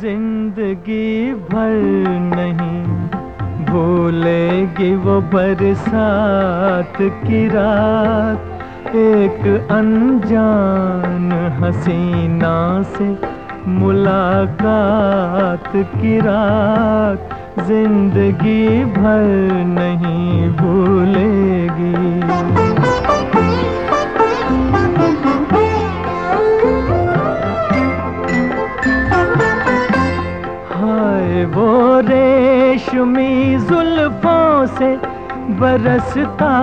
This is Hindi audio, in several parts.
ज़िंदगी भर नहीं भूलेगी वो बरसात की रात। एक अनजान हसीना से मुलाकात की रात ज़िंदगी भर नहीं भूलेगी। वो रेशमी जुल्फों से बरसता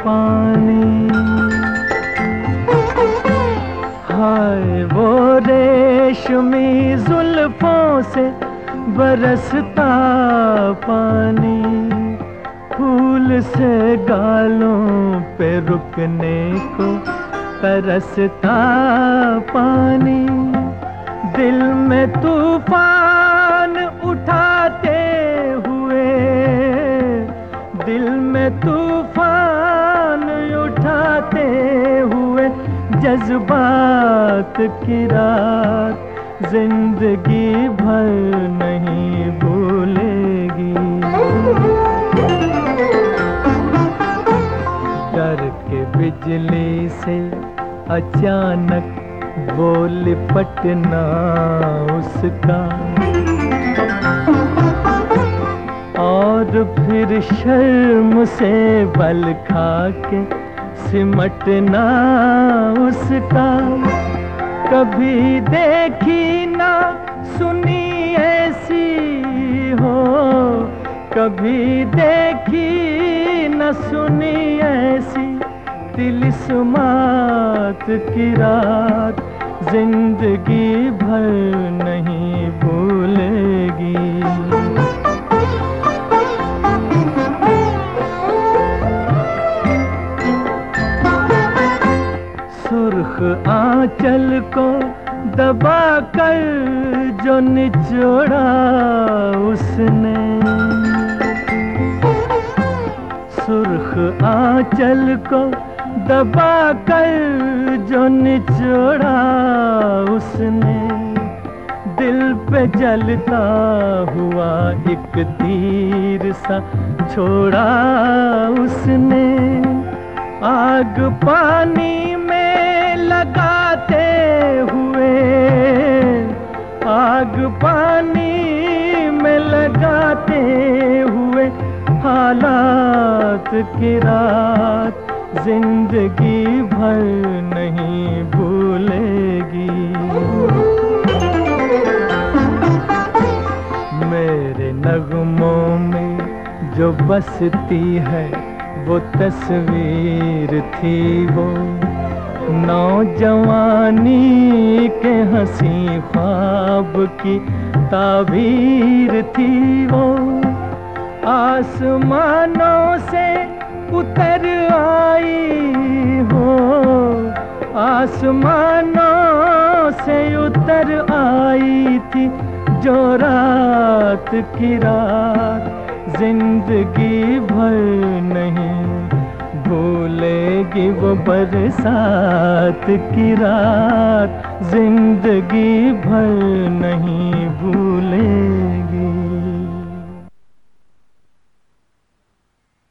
पानी। से बरसता पानी, फूल से गालों पे रुकने को तरसता पानी। दिल में तूफ़ान उठाते हुए, दिल में तूफ़ान उठाते हुए जज्बात की रात ज़िंदगी भर नहीं भूलेगी। डर के बिजली से अचानक बोल पटना उसका। और फिर शर्म से बल खा के सिमटना उसका। कभी देखी कभी देखी न सुनी ऐसी तिलिस्मात की रात। ज़िंदगी भर नहीं भूलेगी। सुर्ख आंचल को दबा कर जो निचोड़ा उसने आंचल को दबा कर जो निचोड़ा उसने दिल पे जलता हुआ एक तीर सा छोड़ा उसने। आग पानी में लगाते की रात ज़िंदगी भर नहीं भूलेगी। मेरे नगमों में जो बसती है, वो तस्वीर थी वो। नौजवानी के हँसी ख्वाब की ताबीर थी वो। आसमानों से उतर आई हो। आसमानों से उतर आई थी जो रात की रात ज़िंदगी भर नहीं भूलेगी वो बरसात की रात ज़िंदगी भर नहीं